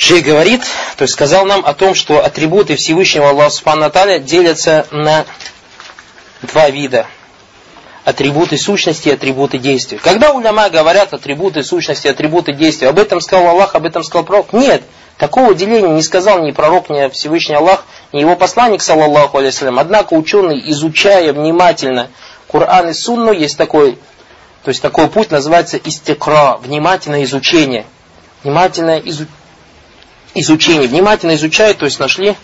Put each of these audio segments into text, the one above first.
Шей говорит, то есть сказал нам о том, что атрибуты Всевышнего Аллаха Субхану делятся на два вида. Атрибуты сущности и атрибуты действия. Когда уляма говорят атрибуты сущности, атрибуты действия, об этом сказал Аллах, об этом сказал пророк? Нет. Такого деления не сказал ни пророк, ни Всевышний Аллах, ни его посланник, саллаллаху алейсалям. Однако ученый, изучая внимательно Коран и Сунну, есть такой, то есть такой путь называется истекра, внимательное изучение. Внимательное изучение изучение, внимательно изучают, то есть нашли,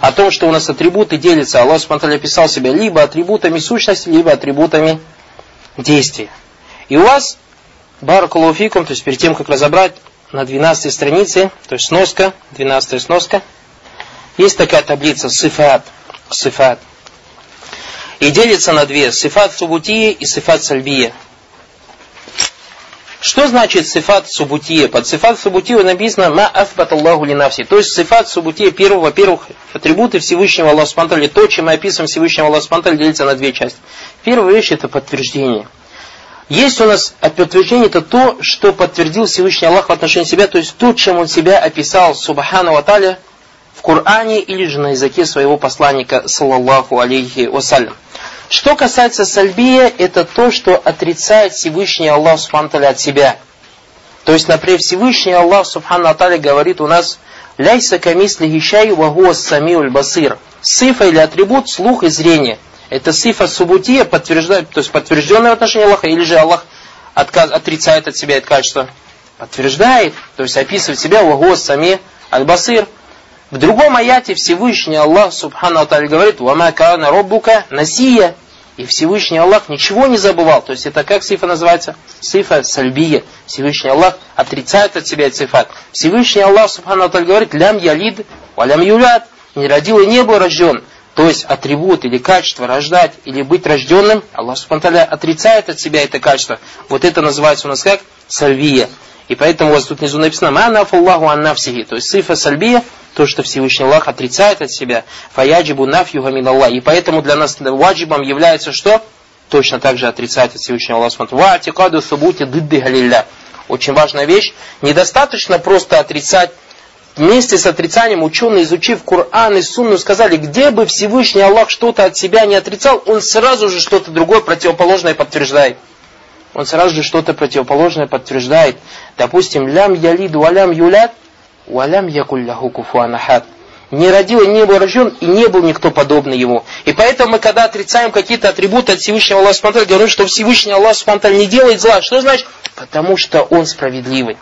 о том, что у нас атрибуты делятся. Аллах Субтитры описал себя либо атрибутами сущности, либо атрибутами действия. И у вас, Баракалуфикум, то есть перед тем, как разобрать на 12 странице, то есть сноска, 12 сноска, есть такая таблица сифат, сифат. И делится на две, сифат субутия и сифат сальбия. Что значит сифат субутия? Под сифат субутия написано «Ма афбат Аллаху линавси». То есть сифат субутия, первый, во-первых, атрибуты Всевышнего Аллаха Субтитры, то, чем мы описываем Всевышнего Аллаха Субтитры, делится на две части. Первая вещь это подтверждение. Есть у нас подтверждение, это то, что подтвердил Всевышний Аллах в отношении себя, то есть то, чем он себя описал, Субхану Аталя, в Коране или же на языке своего посланника, саллаллаху алейхи вассалям. Что касается сальбия, это то, что отрицает Всевышний Аллах Субхану от себя. То есть, например, Всевышний Аллах Субхану говорит у нас «Ляйса камисли хищай вагуа самиуль басир». Сифа или атрибут слух и зрение. Это сифа субутия, подтверждает, то есть подтвержденное в отношении Аллаха, или же Аллах отказ, отрицает от себя это качество? Подтверждает, то есть описывает себя вагуа сами аль-басир. В другом аяте Всевышний Аллах Субхану Аталь говорит, «Вама каана роббука насия». И Всевышний Аллах ничего не забывал. То есть это как сифа называется? Сифа сальбия. Всевышний Аллах отрицает от себя цифат. Всевышний Аллах Субхану Аталь говорит, «Лям ялид, валям юлят». Не родил и не был рожден. То есть атрибут или качество рождать или быть рожденным, Аллах Субхану отрицает от себя это качество. Вот это называется у нас как? Сальвия. И поэтому у вас тут внизу написано «Ма'нафу Аллаху аннафсихи». То есть сифа сальбия, то, что Всевышний Аллах отрицает от себя. «Фаяджибу нафьюха мин Аллах». И поэтому для нас ваджибом является что? Точно так же отрицает от Всевышнего Аллаха. «Ва атикаду субути дыдды галилля». Очень важная вещь. Недостаточно просто отрицать Вместе с отрицанием ученые, изучив Коран и Сунну, сказали, где бы Всевышний Аллах что-то от себя не отрицал, он сразу же что-то другое противоположное подтверждает он сразу же что-то противоположное подтверждает. Допустим, лям ялиду алям юлят, валям якулляху куфуанахат. Не родил не был рожден, и не был никто подобный ему. И поэтому мы, когда отрицаем какие-то атрибуты от Всевышнего Аллаха Субтитры, говорим, что Всевышний Аллах Субтитры не делает зла. Что значит? Потому что он справедливый.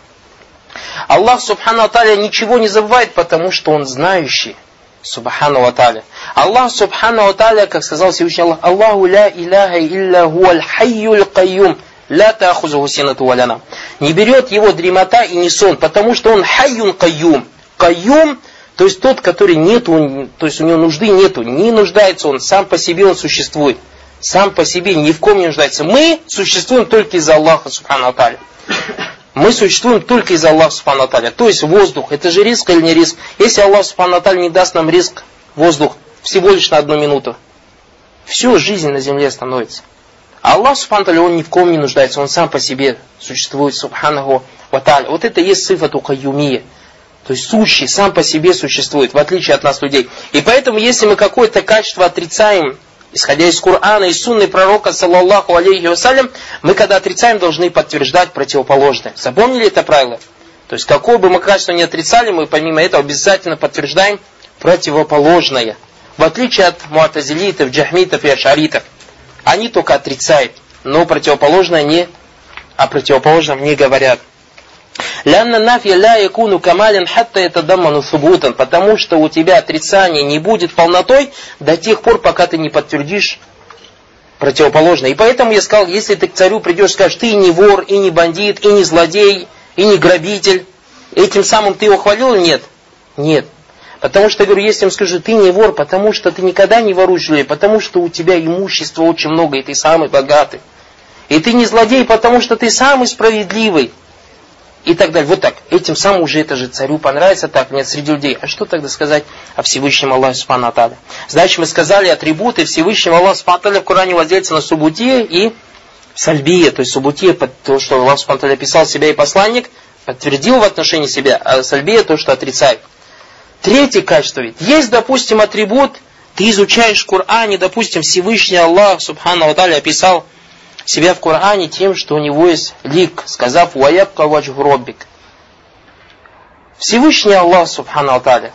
Аллах Субхану Аталя ничего не забывает, потому что он знающий. Субхану Аталя. Аллах Субхану Аталя, как сказал Всевышний Аллах, Аллаху ля иляха илля хуаль хайюль кайюм. Ля таахузу синату валяна. Не берет его дремота и не сон, потому что он хайюн каюм. Каюм, то есть тот, который нету, то есть у него нужды нету, не нуждается он, сам по себе он существует. Сам по себе ни в ком не нуждается. Мы существуем только из-за Аллаха, субхану аталя. Мы существуем только из-за Аллаха, субхану аталя. То есть воздух, это же риск или не риск? Если Аллах, субхану аталя, не даст нам риск, воздух, всего лишь на одну минуту, все, жизнь на земле становится. Аллах, субхану он ни в ком не нуждается, он сам по себе существует, субханаху ваталя. Вот это и есть сифату каюмия. То есть сущий сам по себе существует, в отличие от нас людей. И поэтому, если мы какое-то качество отрицаем, исходя из Корана и Сунны пророка, саллаллаху алейхи вассалям, мы когда отрицаем, должны подтверждать противоположное. Запомнили это правило? То есть, какое бы мы качество ни отрицали, мы помимо этого обязательно подтверждаем противоположное. В отличие от муатазилитов, джахмитов и ашаритов. Они только отрицают, но противоположное не, о противоположном не говорят. Лянна нафья ля якуну камалин хатта это даману субутан, потому что у тебя отрицание не будет полнотой до тех пор, пока ты не подтвердишь противоположное. И поэтому я сказал, если ты к царю придешь, скажешь, ты не вор, и не бандит, и не злодей, и не грабитель, этим самым ты его хвалил или нет? Нет. Потому что, я говорю, если им скажу, ты не вор, потому что ты никогда не воруешь людей, потому что у тебя имущества очень много, и ты самый богатый. И ты не злодей, потому что ты самый справедливый. И так далее. Вот так. Этим самым уже это же царю понравится так, нет, среди людей. А что тогда сказать о Всевышнем Аллахе Субхану Значит, мы сказали атрибуты Всевышнего Аллаха Субхану в Коране воздействуются на субутие и сальбия. То есть субутия, то, что Аллах Субхану описал себя и посланник, подтвердил в отношении себя, а сальбия то, что отрицает. Третье качество ведь. Есть, допустим, атрибут, ты изучаешь в Коране, допустим, Всевышний Аллах, Субхану Аталя, описал себя в Коране тем, что у него есть лик, сказав «Ваябка ваджгробик». Всевышний Аллах, Субхану Аталя,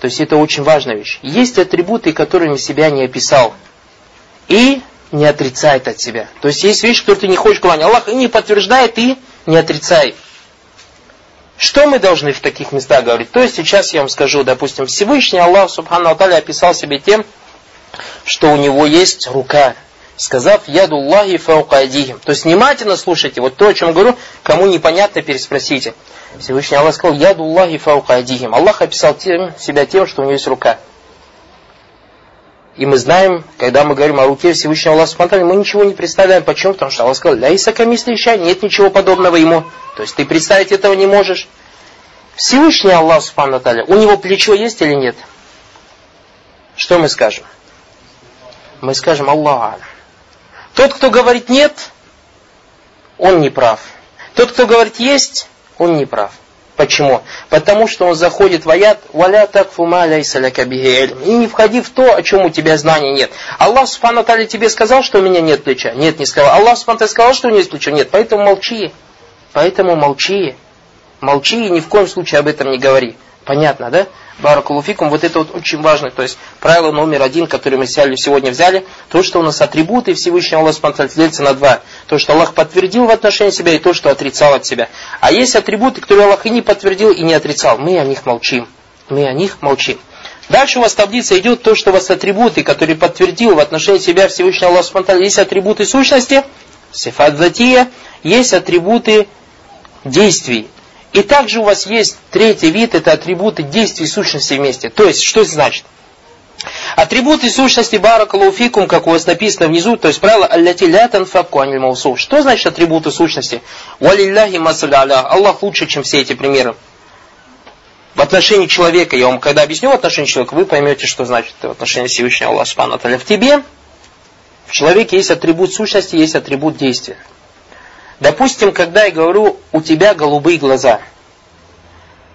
то есть это очень важная вещь. Есть атрибуты, которыми себя не описал. И не отрицает от себя. То есть есть вещи, которые ты не хочешь говорить. Аллах и не подтверждает, и не отрицает. Что мы должны в таких местах говорить? То есть сейчас я вам скажу, допустим, Всевышний Аллах Субхану Аталя описал себе тем, что у него есть рука, сказав «Ядуллахи фаукадихим». То есть внимательно слушайте, вот то, о чем говорю, кому непонятно, переспросите. Всевышний Аллах сказал «Ядуллахи фаукадихим». Аллах описал тем, себя тем, что у него есть рука. И мы знаем, когда мы говорим о руке Всевышнего Аллаха Субхану мы ничего не представляем. Почему? Потому что Аллах сказал, «Ляйса камисля нет ничего подобного ему». То есть ты представить этого не можешь. Всевышний Аллах Субхану у него плечо есть или нет? Что мы скажем? Мы скажем Аллах. Тот, кто говорит нет, он не прав. Тот, кто говорит есть, он не прав. Почему? Потому что он заходит в аят «Валя так фума ляйса И не входи в то, о чем у тебя знания нет. Аллах Субхану тебе сказал, что у меня нет плеча? Нет, не сказал. Аллах Субхану сказал, что у него есть плечо? Нет. Поэтому молчи. Поэтому молчи. Молчи и ни в коем случае об этом не говори. Понятно, да? Баракулуфикум, вот это вот очень важно. То есть правило номер один, которое мы сегодня взяли, то, что у нас атрибуты Всевышнего Аллаха делятся на два. То, что Аллах подтвердил в отношении себя, и то, что отрицал от себя. А есть атрибуты, которые Аллах и не подтвердил, и не отрицал. Мы о них молчим. Мы о них молчим. Дальше у вас таблица идет то, что у вас атрибуты, которые подтвердил в отношении себя Всевышний Аллах Субтитры. Есть атрибуты сущности, сифат затия, есть атрибуты действий. И также у вас есть третий вид, это атрибуты действий сущности вместе. То есть, что это значит? Атрибуты сущности баракалуфикум, как у вас написано внизу, то есть правило алляти ля танфаку аниль. Что значит атрибуты сущности? Валилляхи масаля Аллах лучше, чем все эти примеры. В отношении человека, я вам когда объясню в отношении человека, вы поймете, что значит в отношении Всевышнего Аллаха Субхану В тебе, в человеке есть атрибут сущности, есть атрибут действия. Допустим, когда я говорю, у тебя голубые глаза.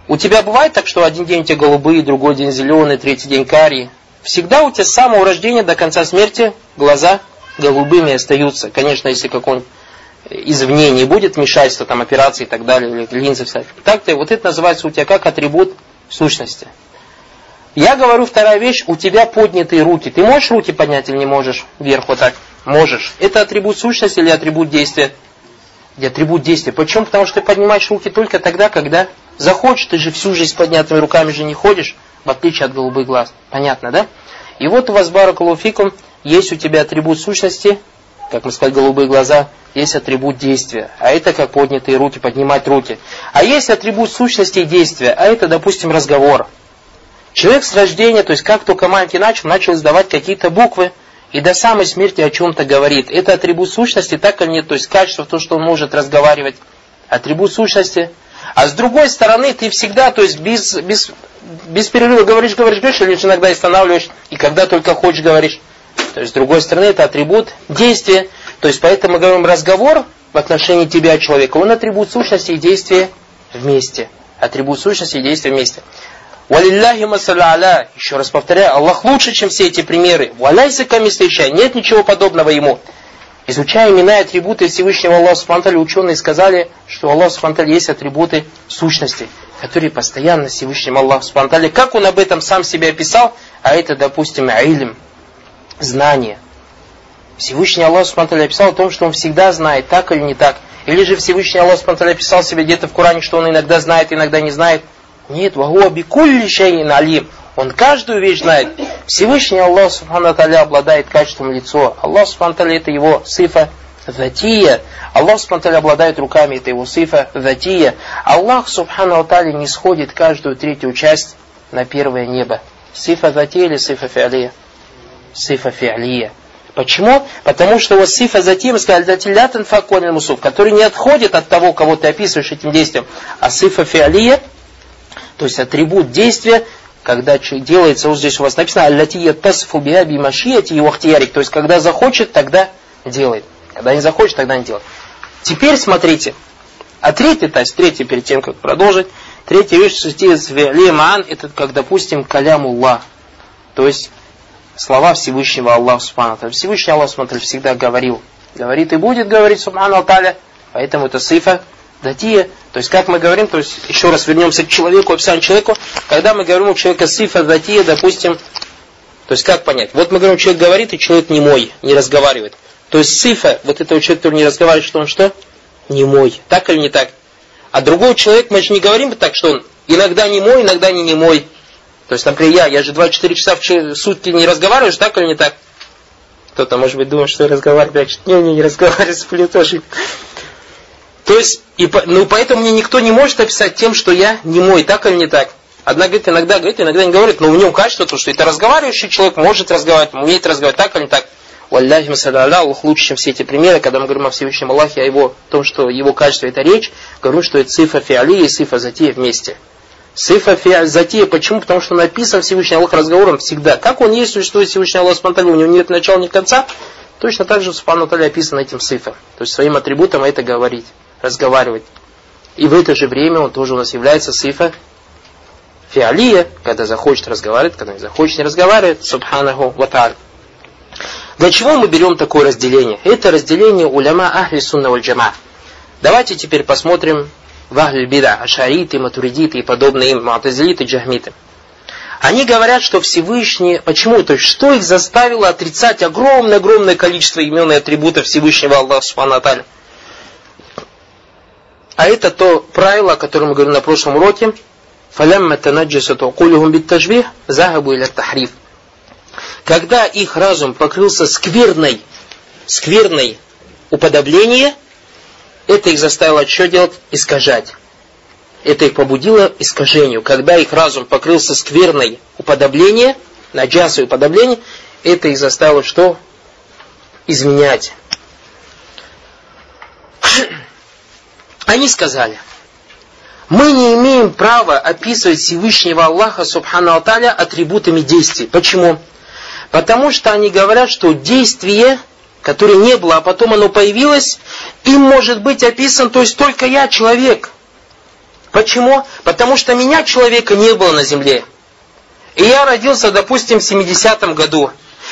У тебя бывает так, что один день у тебя голубые, другой день зеленый, третий день карие. Всегда у тебя с самого рождения до конца смерти глаза голубыми остаются. Конечно, если какой-нибудь извне не будет вмешательства, там операции и так далее, или линзы всякие. Так-то вот это называется у тебя как атрибут сущности. Я говорю вторая вещь, у тебя поднятые руки. Ты можешь руки поднять или не можешь? Вверх вот так. Можешь. Это атрибут сущности или атрибут действия? и атрибут действия. Почему? Потому что ты поднимаешь руки только тогда, когда захочешь. Ты же всю жизнь с поднятыми руками же не ходишь, в отличие от голубых глаз. Понятно, да? И вот у вас баракалуфикум, есть у тебя атрибут сущности, как мы сказали, голубые глаза, есть атрибут действия. А это как поднятые руки, поднимать руки. А есть атрибут сущности и действия, а это, допустим, разговор. Человек с рождения, то есть как только маленький начал, начал издавать какие-то буквы, и до самой смерти о чем-то говорит. Это атрибут сущности, так или нет? То есть качество, то, что он может разговаривать. Атрибут сущности. А с другой стороны, ты всегда, то есть без, без, без перерыва говоришь, говоришь, говоришь, или иногда останавливаешь, и когда только хочешь говоришь. То есть с другой стороны, это атрибут действия. То есть поэтому мы говорим разговор в отношении тебя, человека, он атрибут сущности и действия вместе. Атрибут сущности и действия вместе. Валилляхи масаля Еще раз повторяю, Аллах лучше, чем все эти примеры. Валяйся камислища. Нет ничего подобного ему. Изучая имена и атрибуты Всевышнего Аллаха Субханталя, ученые сказали, что у Аллаха Субханталя есть атрибуты сущности, которые постоянно Всевышним Аллаху Субханталя, как он об этом сам себе описал, а это, допустим, илм, знание. Всевышний Аллах Субханталя описал о том, что он всегда знает, так или не так. Или же Всевышний Аллах Субханталя описал себе где-то в Коране, что он иногда знает, иногда не знает. Нет, вагуа бикулли шейн алим. Он каждую вещь знает. Всевышний Аллах Субхану обладает качеством лицо. Аллах Субхану это его сифа Затия. Аллах Субхану обладает руками, это его сифа Затия. Аллах Субхану не сходит каждую третью часть на первое небо. Сифа Затия или сифа Фиалия? Сифа Фиалия. Почему? Потому что вот сифа затем сказали, факонин мусуф, который не отходит от того, кого ты описываешь этим действием. А сифа фиалия то есть атрибут действия, когда делается, вот здесь у вас написано, аллатия тасфу биаби машияти и вахтиярик, то есть когда захочет, тогда делает. Когда не захочет, тогда не делает. Теперь смотрите, А третий, то есть третий, перед тем, как продолжить, третья вещь, лиман, это как, допустим, калямуллах. То есть слова Всевышнего Аллаха Субхану Всевышний Аллах Субхану всегда говорил. Говорит и будет говорить Субхану Таля. Поэтому это сифа датия. То есть, как мы говорим, то есть, еще раз вернемся к человеку, описанию человеку. Когда мы говорим у человека сифа датия, допустим, то есть, как понять? Вот мы говорим, человек говорит, и человек не мой, не разговаривает. То есть, сифа вот этого человека, который не разговаривает, что он что? Не мой. Так или не так? А другой человек, мы же не говорим так, что он иногда не мой, иногда не не мой. То есть, например, я, я же 24 часа в сутки не разговариваю, так или не так? Кто-то, может быть, думает, что я разговариваю, не, не, не разговариваю, сплю тоже. То есть, и, ну, поэтому мне никто не может описать тем, что я не мой, так или не так. Одна говорит, иногда говорит, иногда не говорит, но в нем качество то, что это разговаривающий человек может разговаривать, умеет разговаривать так или не так. Валляхи Аллах лучше, чем все эти примеры, когда мы говорим о Всевышнем Аллахе, о его, том, что его качество это речь, говорю, что это цифра фиали и цифра затия вместе. Цифра затия, почему? Потому что написан Всевышний Аллах разговором всегда. Как он есть, существует Всевышний Аллах спонтанно, у него нет начала, нет конца, точно так же Субхану описан этим цифром. То есть своим атрибутом это говорить разговаривать. И в это же время он тоже у нас является сифа фиалия, когда захочет разговаривать, когда не захочет не разговаривает, субханаху ваталь. Для чего мы берем такое разделение? Это разделение уляма ахли сунна валь джама. Давайте теперь посмотрим в ахли бида, ашариты, матуридиты и подобные им, муатазилиты, джахмиты. Они говорят, что Всевышний, почему? То есть, что их заставило отрицать огромное-огромное количество имен и атрибутов Всевышнего Аллаха Субхану а это то правило, о котором мы говорили на прошлом уроке. فَلَمَّا تَنَجَّسَتْ عُقُولُهُمْ بِالتَّجْبِيهِ ذَهَبُوا إِلَى التَّحْرِيفِ Когда их разум покрылся скверной, скверной уподобление, это их заставило что делать? Искажать. Это их побудило искажению. Когда их разум покрылся скверной уподобление, наджасой уподобление, это их заставило что? Изменять. Они сказали, мы не имеем права описывать Всевышнего Аллаха Субхану Аталя атрибутами действий. Почему? Потому что они говорят, что действие, которое не было, а потом оно появилось, им может быть описан, то есть только я человек. Почему? Потому что меня, человека, не было на земле. И я родился, допустим, в 70-м году.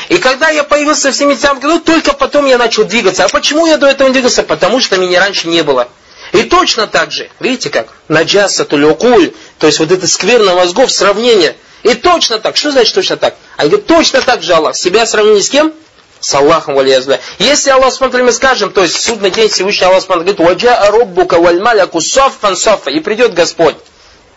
И когда я появился в 70-м году, только потом я начал двигаться. А почему я до этого не двигался? Потому что меня раньше не было. И точно так же, видите как, наджаса тулюкуль, то есть вот это скверно мозгов, сравнение. И точно так, что значит точно так? Они говорят, точно так же Аллах. Себя сравнили с кем? С Аллахом, валиязбля. Если Аллах смотрит, мы скажем, то есть судный день Всевышний Аллах смотрит, говорит, ваджа роббука вальмаляку соффан соффа, и придет Господь.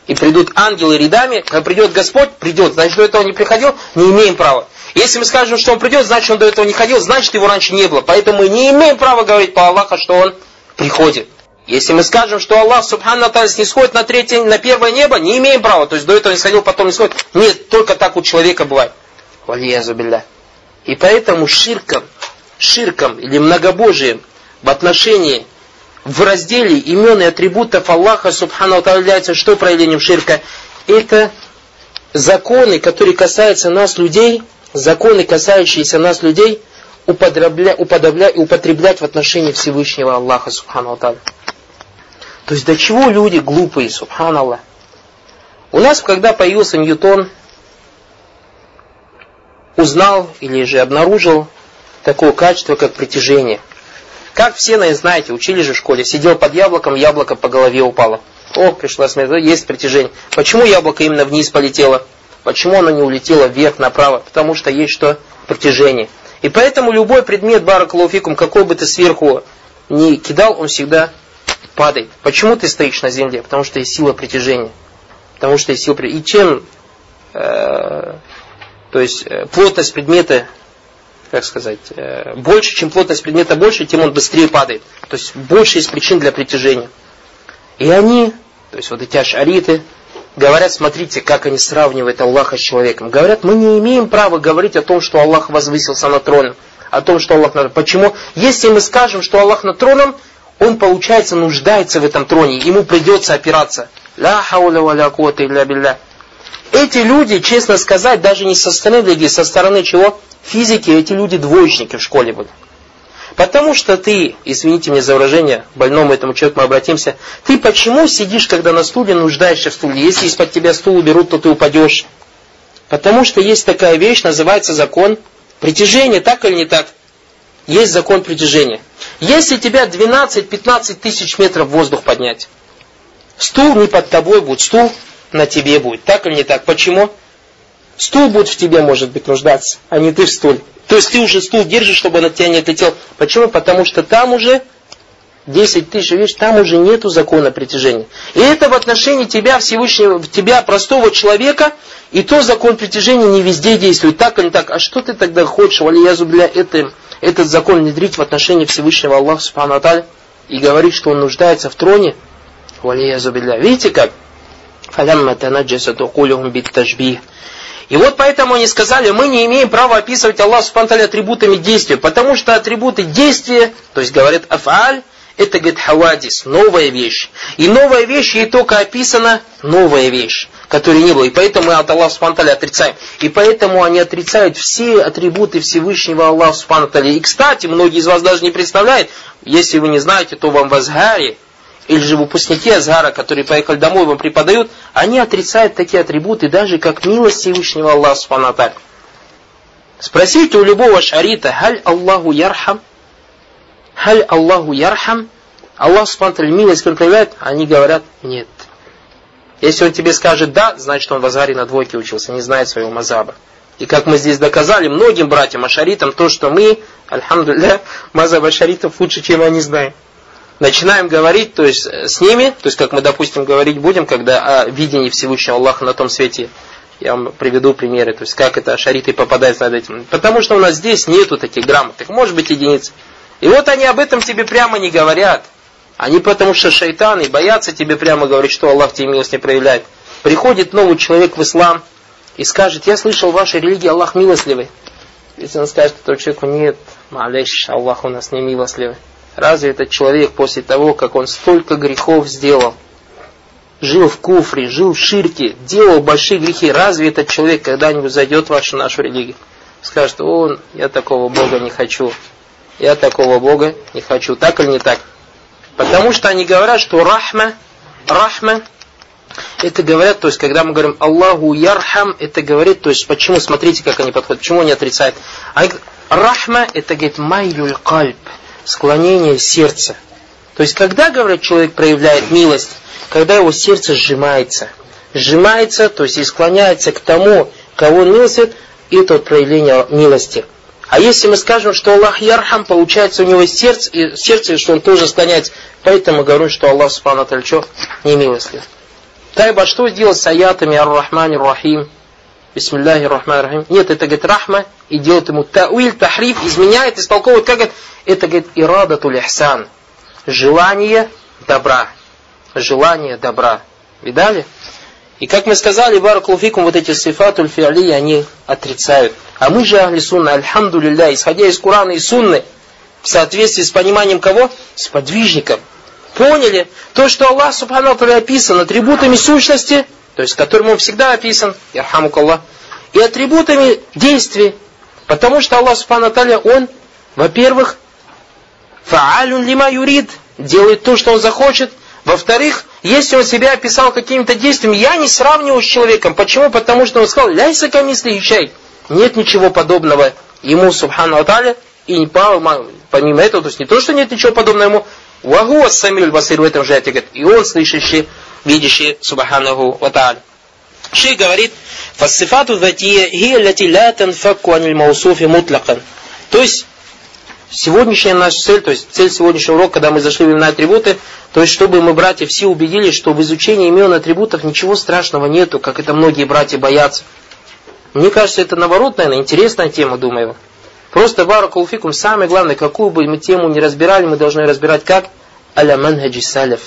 И придут ангелы рядами, когда придет Господь, придет. Значит, до этого не приходил, не имеем права. Если мы скажем, что он придет, значит, он до этого не ходил, значит, его раньше не было. Поэтому мы не имеем права говорить по Аллаху, что он приходит. Если мы скажем, что Аллах Субхану Аталь снисходит на, третье, на первое небо, не имеем права. То есть до этого не сходил, потом не сходит. Нет, только так у человека бывает. И поэтому ширком, ширком или многобожием в отношении, в разделе имен и атрибутов Аллаха Субхану является что проявлением ширка? Это законы, которые касаются нас, людей, законы, касающиеся нас, людей, уподоблять, уподоблять, употреблять в отношении Всевышнего Аллаха Субхану Аталь. То есть до чего люди глупые, субханаллах. У нас, когда появился Ньютон, узнал или же обнаружил такое качество, как притяжение. Как все, знаете, учили же в школе. Сидел под яблоком, яблоко по голове упало. О, пришла смерть, есть притяжение. Почему яблоко именно вниз полетело? Почему оно не улетело вверх, направо? Потому что есть что? Притяжение. И поэтому любой предмет, баракалуфикум, какой бы ты сверху ни кидал, он всегда падает. Почему ты стоишь на земле? Потому что есть сила притяжения. Потому что есть сила притяжения. И чем, э, то есть, э, плотность предмета, как сказать, э, больше, чем плотность предмета больше, тем он быстрее падает. То есть, больше есть причин для притяжения. И они, то есть, вот эти ашариты, говорят, смотрите, как они сравнивают Аллаха с человеком. Говорят, мы не имеем права говорить о том, что Аллах возвысился на троне. О том, что Аллах на Почему? Если мы скажем, что Аллах на троном, он, получается, нуждается в этом троне, ему придется опираться. Ля хауля валя куата илля билля. Эти люди, честно сказать, даже не со стороны религии, со стороны чего? Физики, эти люди двоечники в школе были. Потому что ты, извините мне за выражение, больному этому человеку мы обратимся, ты почему сидишь, когда на стуле нуждаешься в стуле? Если из-под тебя стул уберут, то ты упадешь. Потому что есть такая вещь, называется закон притяжения, так или не так? Есть закон притяжения. Если тебя 12-15 тысяч метров в воздух поднять, стул не под тобой будет, стул на тебе будет. Так или не так? Почему? Стул будет в тебе, может быть, нуждаться, а не ты в стуле. То есть ты уже стул держишь, чтобы он от тебя не отлетел. Почему? Потому что там уже 10 тысяч, видишь, там уже нету закона притяжения. И это в отношении тебя, Всевышнего, тебя, простого человека, и то закон притяжения не везде действует, так или так. А что ты тогда хочешь, валиязу бля, это, этот закон внедрить в отношении Всевышнего Аллаха, Субхану Аталь, и говорить, что он нуждается в троне, валиязу. Видите как? И вот поэтому они сказали, мы не имеем права описывать Аллах Субхану атрибутами действия, потому что атрибуты действия, то есть говорят афаль, это, говорит, хавадис, новая вещь. И новая вещь, ей только описана новая вещь, которой не было. И поэтому мы от Аллаха Субтитры отрицаем. И поэтому они отрицают все атрибуты Всевышнего Аллаха Субтитры. И, кстати, многие из вас даже не представляют, если вы не знаете, то вам в Азгаре, или же выпускники Азгара, которые поехали домой, вам преподают, они отрицают такие атрибуты, даже как милость Всевышнего Аллаха Субхану Спросите у любого шарита, халь Аллаху ярхам? Халь Аллаху ярхам? Аллах Субхану милость проявляет? Они говорят, нет. Если он тебе скажет да, значит он в Азгаре на двойке учился, не знает своего мазаба. И как мы здесь доказали многим братьям ашаритам, то, что мы, альхамдулля, мазаб ашаритов лучше, чем они знаем начинаем говорить, то есть с ними, то есть как мы, допустим, говорить будем, когда о видении Всевышнего Аллаха на том свете, я вам приведу примеры, то есть как это шариты попадают над этим. Потому что у нас здесь нету таких грамотных, может быть единиц. И вот они об этом тебе прямо не говорят. Они потому что шайтаны боятся тебе прямо говорить, что Аллах тебе милость не проявляет. Приходит новый человек в ислам и скажет, я слышал, в вашей религии Аллах милостливый. Если он скажет этому человеку, нет, малейш, Аллах у нас не милостливый. Разве этот человек после того, как он столько грехов сделал, жил в куфре, жил в ширке, делал большие грехи, разве этот человек когда-нибудь зайдет в вашу нашу религию? Скажет, он, я такого Бога не хочу, я такого Бога не хочу, так или не так? Потому что они говорят, что рахма, рахма, это говорят, то есть, когда мы говорим Аллаху ярхам, это говорит, то есть, почему, смотрите, как они подходят, почему они отрицают. Они, рахма, это, говорит, майлюль кальб, склонение сердца. То есть, когда, говорят, человек проявляет милость, когда его сердце сжимается. Сжимается, то есть и склоняется к тому, кого он милостит, это вот проявление милости. А если мы скажем, что Аллах Ярхам, получается у него сердце, и сердце, что он тоже склоняется, поэтому говорю, что Аллах Субхану Тальчо не милостлив. Тайба, что делать с аятами Ар-Рахмани Рахим? Бисмиллахи Рахмани Рахим. Нет, это говорит рахма и делает ему тауиль, тахриф, изменяет, истолковывает, как это? Это, говорит, ирадатуль ихсан. Желание добра. Желание добра. Видали? И как мы сказали, баракулфикум, вот эти сифатуль фиали, они отрицают. А мы же, ахли сунна, альхамдулилля, исходя из Курана и сунны, в соответствии с пониманием кого? С подвижником. Поняли? То, что Аллах, субхану описан атрибутами сущности, то есть которым он всегда описан, Аллах, и атрибутами действий. Потому что Аллах Субхану Он, во-первых, фаалюн лима юрид, делает то, что Он захочет. Во-вторых, если Он себя описал какими-то действиями, я не сравниваю с человеком. Почему? Потому что Он сказал, ляйся камисли чай. Нет ничего подобного Ему, Субхану Аталя, и помимо этого, то есть не то, что нет ничего подобного Ему, Вагу самиль басир в этом же говорит, и он слышащий, видящий, субханаху ва та'аля. Шейх говорит, фассифату датия мутлакан. То есть, сегодняшняя наша цель, то есть цель сегодняшнего урока, когда мы зашли в имена атрибуты, то есть, чтобы мы, братья, все убедились, что в изучении имен атрибутов ничего страшного нету, как это многие братья боятся. Мне кажется, это наоборот, наверное, интересная тема, думаю. Просто баракулфикум, самое главное, какую бы мы тему не разбирали, мы должны разбирать как? Аля манхаджи саляф.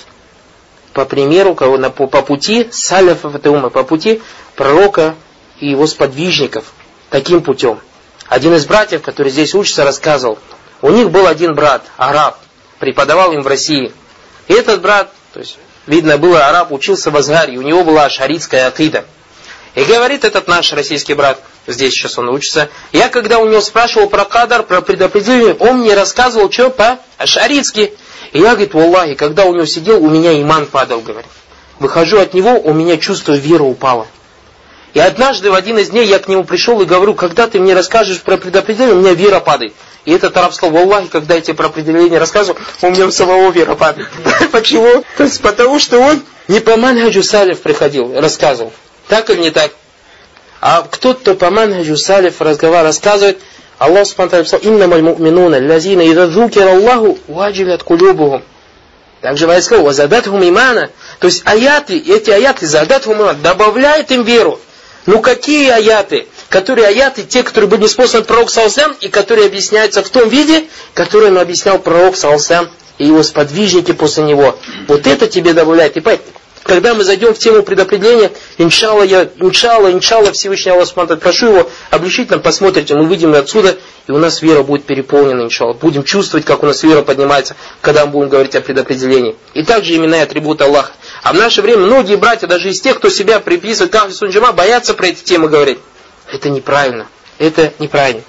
По примеру, кого, на, по, по пути саляфов это ума, по пути пророка и его сподвижников. Таким путем. Один из братьев, который здесь учится, рассказывал. У них был один брат, араб, преподавал им в России. И этот брат, то есть, видно было, араб учился в Азгаре, у него была шаритская акида. И говорит этот наш российский брат, здесь сейчас он учится, я когда у него спрашивал про кадар, про предопределение, он мне рассказывал, что по шарицки. И я, говорит, Аллахе, когда у него сидел, у меня иман падал, говорит. Выхожу от него, у меня чувство веры упало. И однажды в один из дней я к нему пришел и говорю, когда ты мне расскажешь про предопределение, у меня вера падает. И этот араб сказал, Аллахе, когда я тебе про определение рассказывал, у меня у самого вера падает. Почему? То есть потому что он не по манхаджу салиф приходил, рассказывал. Так или не так? А кто-то по манхаджу салиф разговаривает, рассказывает, Аллах Субхану написал, «Иннамаль му'минуна, лазина, ида зукира Аллаху, ваджилят кулюбухум». Также в сказал, «Вазадатхум имана». То есть аяты, эти аяты, задатхум иман, добавляет им веру. Ну какие аяты? Которые аяты, те, которые были неспосланы пророк Салсам, и которые объясняются в том виде, который он объяснял пророк Салсам и его сподвижники после него. Вот это тебе добавляет. И поэтому когда мы зайдем в тему предопределения, иншалла, я, иншалла, иншалла, Всевышний Аллах Субхану прошу его обличить нам, посмотрите, мы выйдем отсюда, и у нас вера будет переполнена, иншалла. Будем чувствовать, как у нас вера поднимается, когда мы будем говорить о предопределении. И также имена и атрибуты Аллаха. А в наше время многие братья, даже из тех, кто себя приписывает к Ахли боятся про эти темы говорить. Это неправильно. Это неправильно.